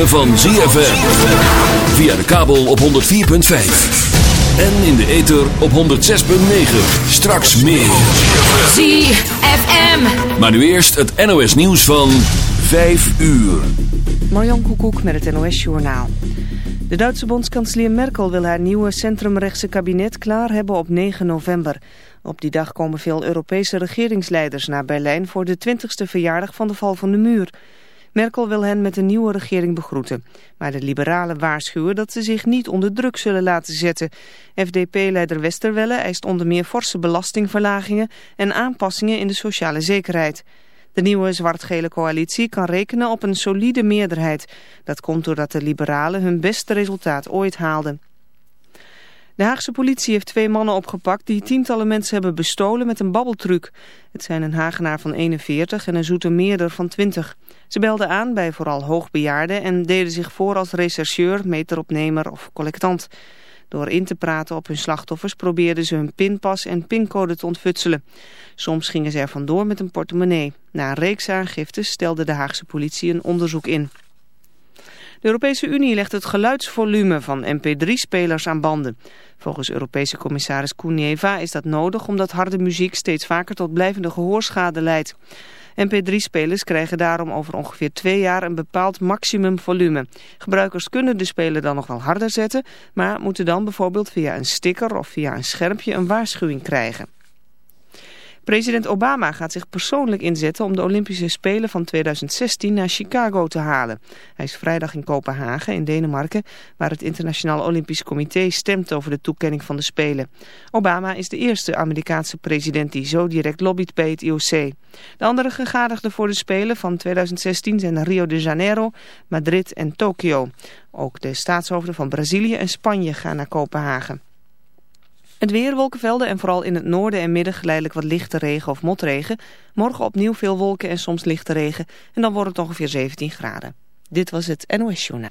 ritme van ZFM. Via de kabel op 104.5. En in de ether op 106.9. Straks meer. ZFM. Maar nu eerst het NOS nieuws van 5 uur. Marjan Koekoek met het NOS Journaal. De Duitse bondskanselier Merkel wil haar nieuwe centrumrechtse kabinet klaar hebben op 9 november. Op die dag komen veel Europese regeringsleiders naar Berlijn voor de 20ste verjaardag van de val van de muur. Merkel wil hen met een nieuwe regering begroeten. Maar de liberalen waarschuwen dat ze zich niet onder druk zullen laten zetten. FDP-leider Westerwelle eist onder meer forse belastingverlagingen en aanpassingen in de sociale zekerheid. De nieuwe zwart-gele coalitie kan rekenen op een solide meerderheid. Dat komt doordat de liberalen hun beste resultaat ooit haalden. De Haagse politie heeft twee mannen opgepakt die tientallen mensen hebben bestolen met een babbeltruc. Het zijn een Hagenaar van 41 en een Zoetermeerder van 20. Ze belden aan bij vooral hoogbejaarden en deden zich voor als rechercheur, meteropnemer of collectant. Door in te praten op hun slachtoffers probeerden ze hun pinpas en pincode te ontfutselen. Soms gingen ze er vandoor met een portemonnee. Na een reeks aangiftes stelde de Haagse politie een onderzoek in. De Europese Unie legt het geluidsvolume van mp3-spelers aan banden. Volgens Europese commissaris Kunieva is dat nodig omdat harde muziek steeds vaker tot blijvende gehoorschade leidt. MP3-spelers krijgen daarom over ongeveer twee jaar een bepaald maximumvolume. Gebruikers kunnen de speler dan nog wel harder zetten, maar moeten dan bijvoorbeeld via een sticker of via een schermpje een waarschuwing krijgen. President Obama gaat zich persoonlijk inzetten om de Olympische Spelen van 2016 naar Chicago te halen. Hij is vrijdag in Kopenhagen in Denemarken, waar het Internationaal Olympisch Comité stemt over de toekenning van de Spelen. Obama is de eerste Amerikaanse president die zo direct lobbyt bij het IOC. De andere gegadigden voor de Spelen van 2016 zijn Rio de Janeiro, Madrid en Tokio. Ook de staatshoofden van Brazilië en Spanje gaan naar Kopenhagen. Het weer, wolkenvelden en vooral in het noorden en midden geleidelijk wat lichte regen of motregen. Morgen opnieuw veel wolken en soms lichte regen. En dan wordt het ongeveer 17 graden. Dit was het NOS Journaal.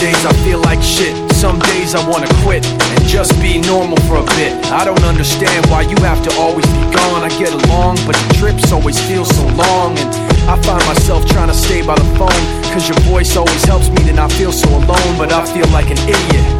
days I feel like shit. Some days I wanna quit and just be normal for a bit. I don't understand why you have to always be gone. I get along, but the trips always feel so long. And I find myself trying to stay by the phone. Cause your voice always helps me to not feel so alone. But I feel like an idiot.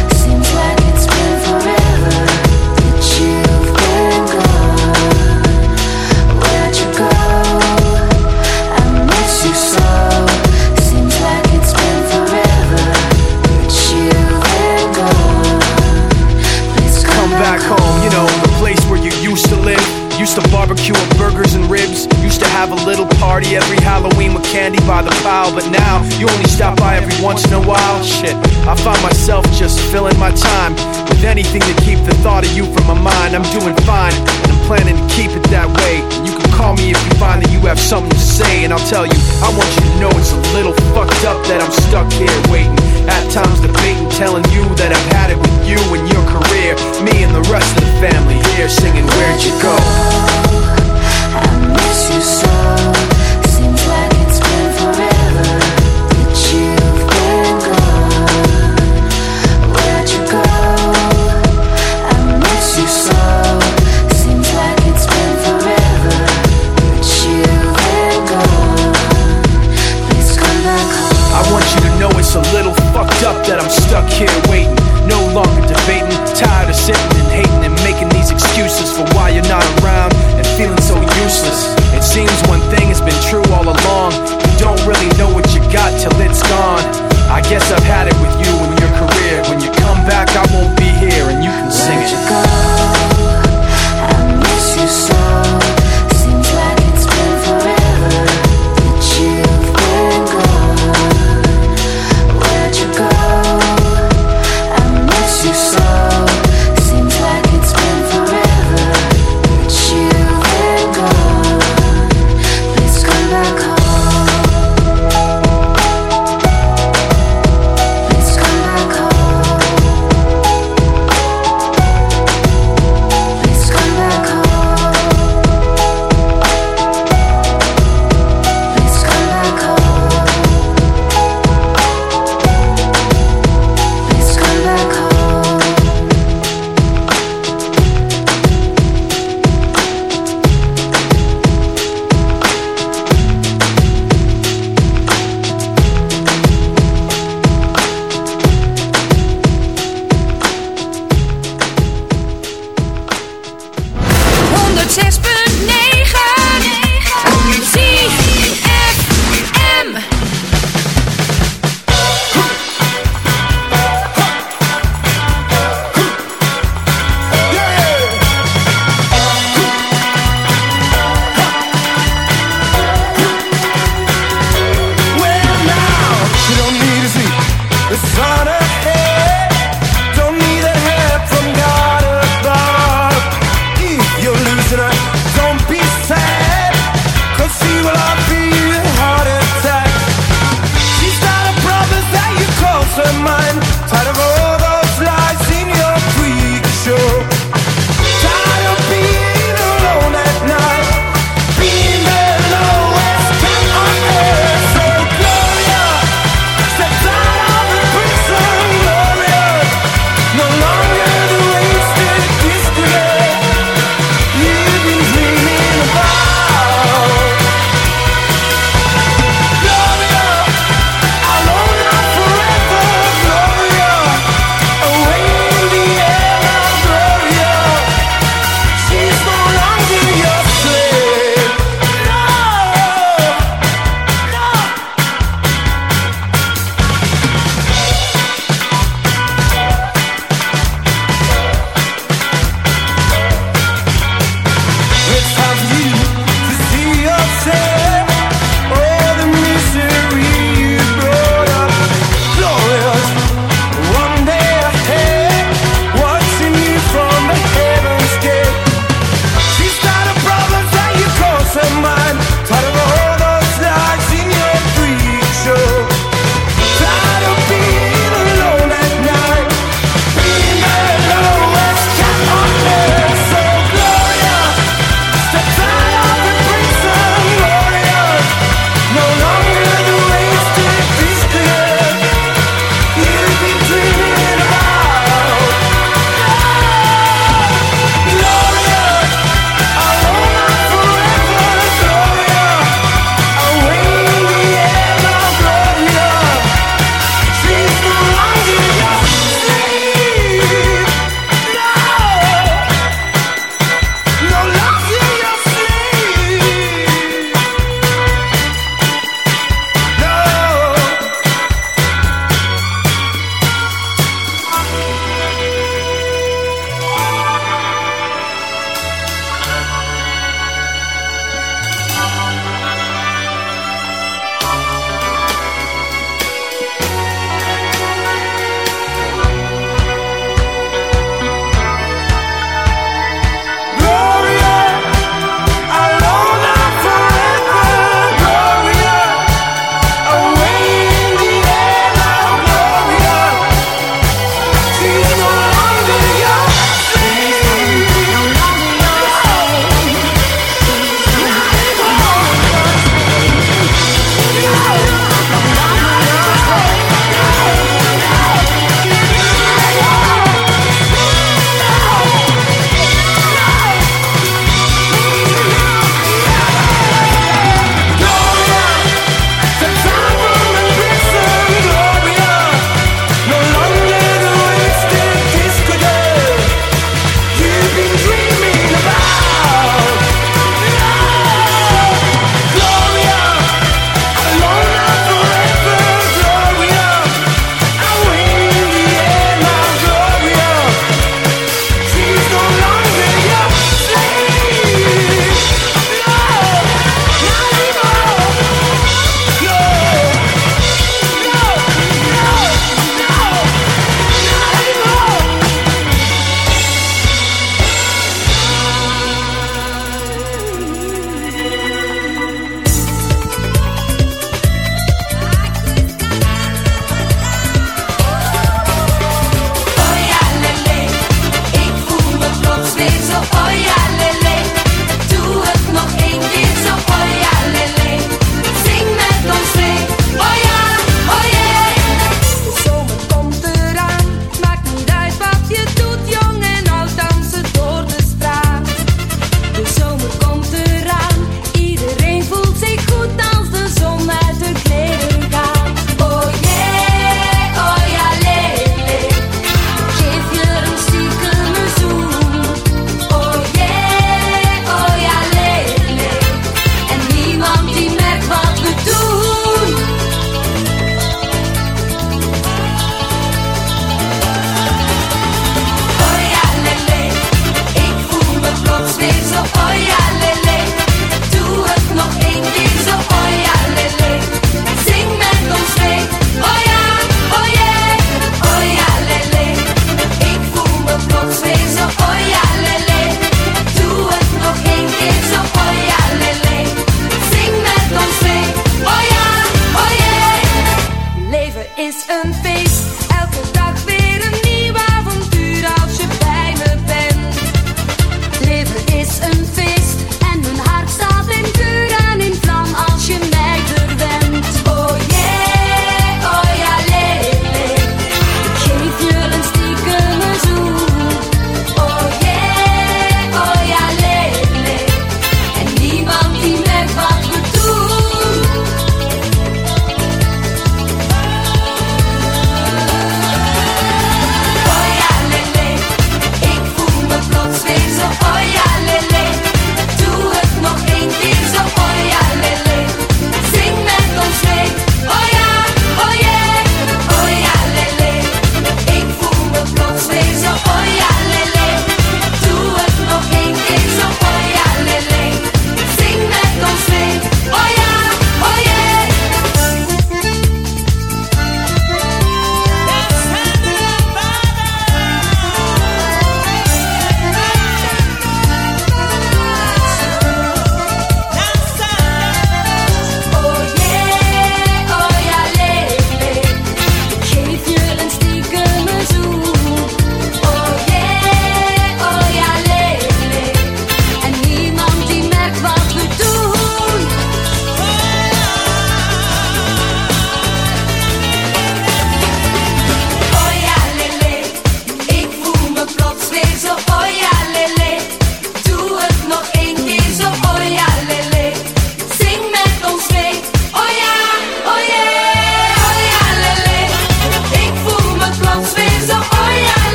Ribs. Used to have a little party every Halloween with candy by the pile, but now you only stop by every once in a while. Shit, I find myself just filling my time with anything to keep the thought of you from my mind. I'm doing fine, and I'm planning to keep it that way. You can call me if you find that you have something to say, and I'll tell you, I want you to know it's a little fucked up that I'm stuck here waiting. At times debating, telling you that I've had it with you and your career. Me and the rest of the family here singing, Where'd you go? I miss you so.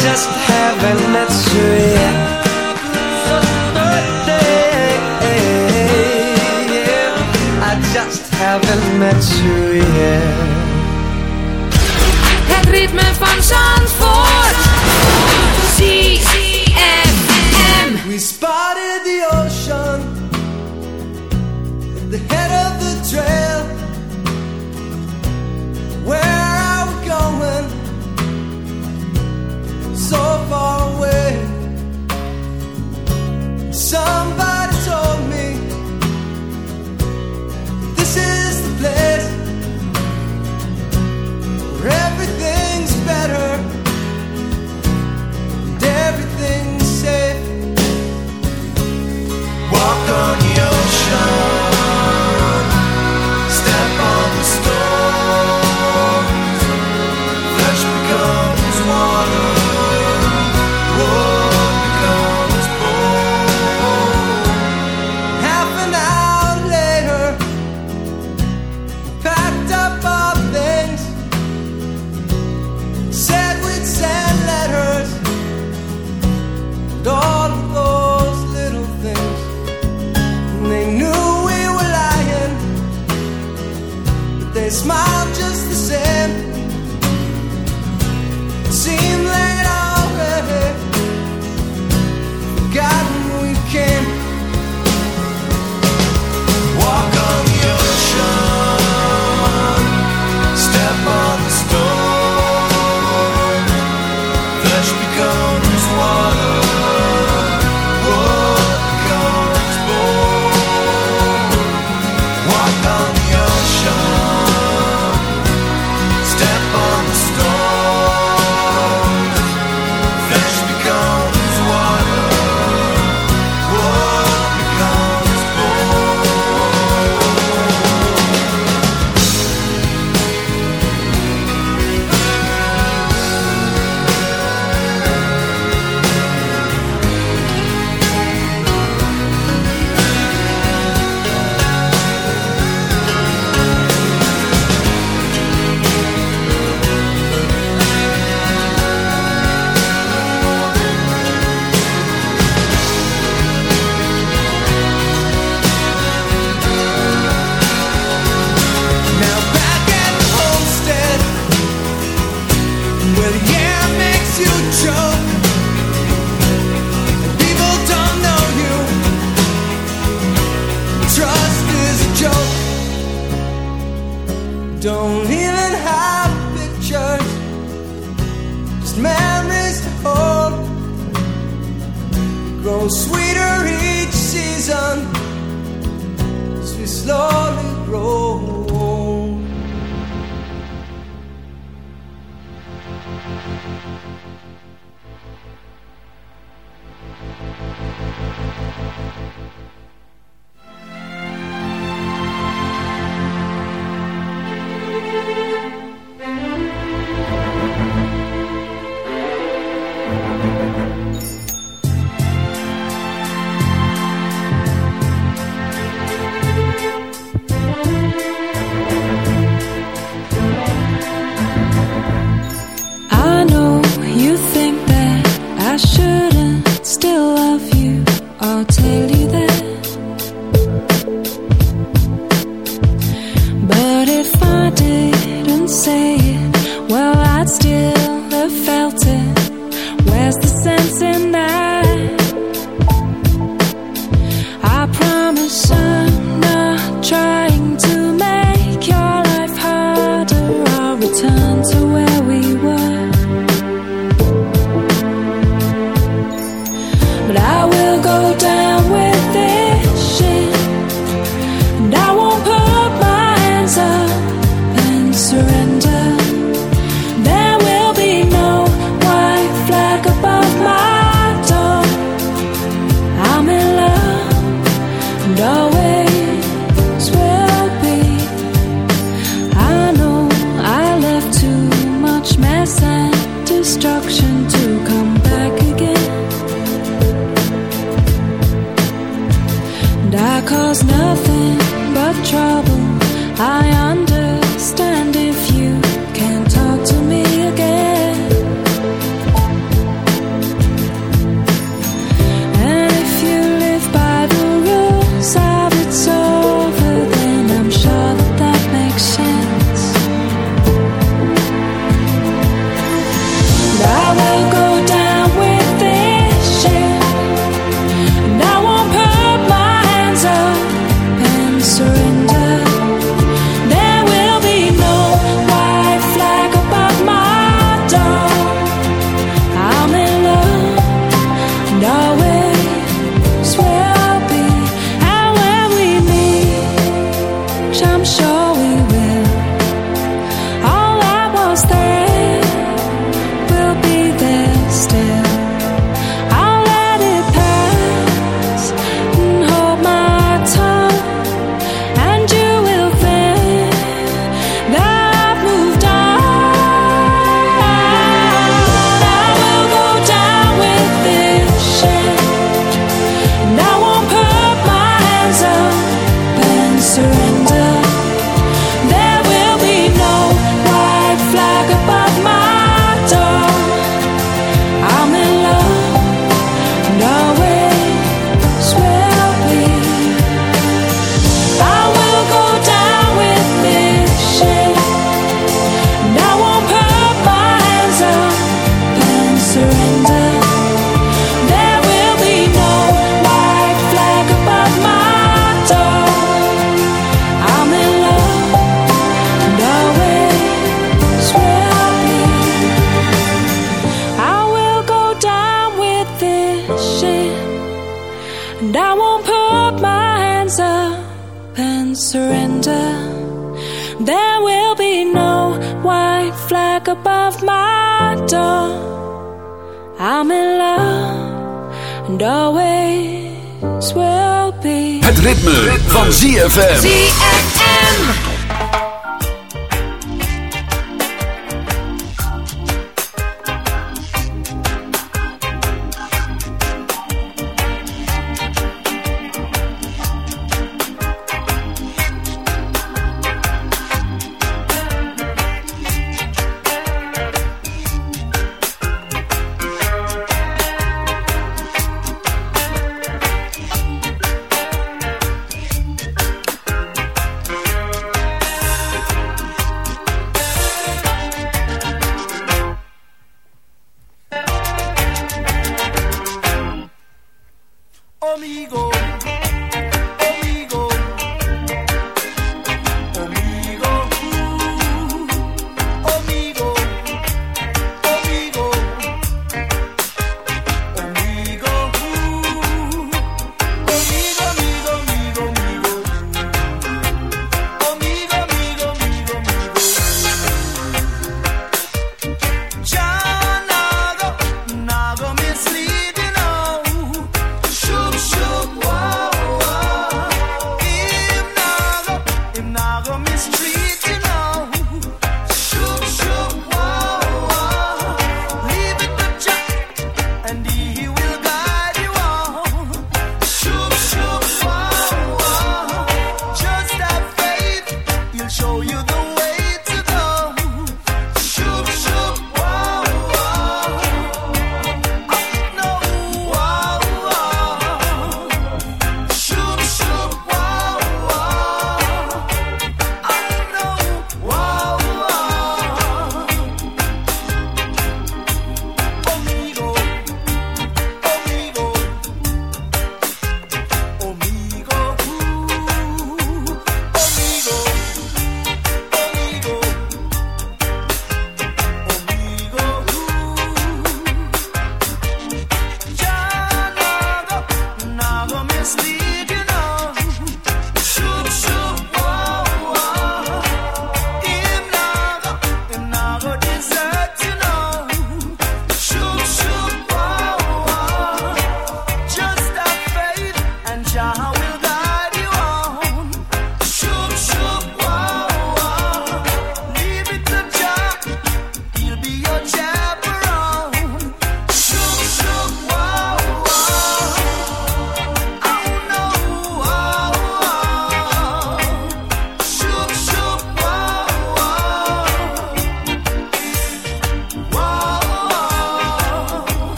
just haven't met you yet. I just haven't met you yet. Het ritme van Zandvoort.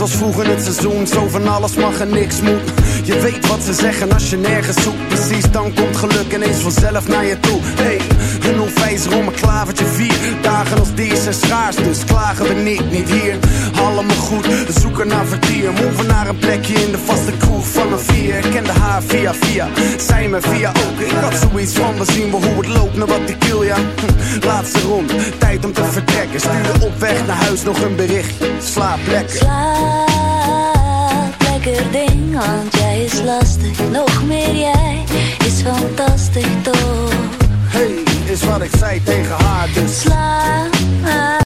Te doen. Het was vroeg in het seizoen, zo van alles mag en niks moet. Je weet wat ze zeggen als je nergens zoekt. Precies, dan komt geluk ineens vanzelf naar je toe. Hey, een onwijzer om een klavertje vier. Dagen als deze zijn schaars, dus klagen we niet, niet hier. Allemaal goed, zoeken naar vertier. Move naar een plekje in de vaste kroeg van een vier. Ik kende haar via via, zij me via ook. Ik had zoiets van, we zien wel hoe het loopt, naar wat ik wil, ja. Hm, Laatste rond, tijd om te vertrekken. Stuurde op weg naar huis nog een berichtje. Slaap lekker. Slaap, lekker ding, want jij is lastig. Nog meer jij is fantastisch toch? Hey, is wat ik zei tegen haar, dus Slaap.